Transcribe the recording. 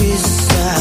be sad.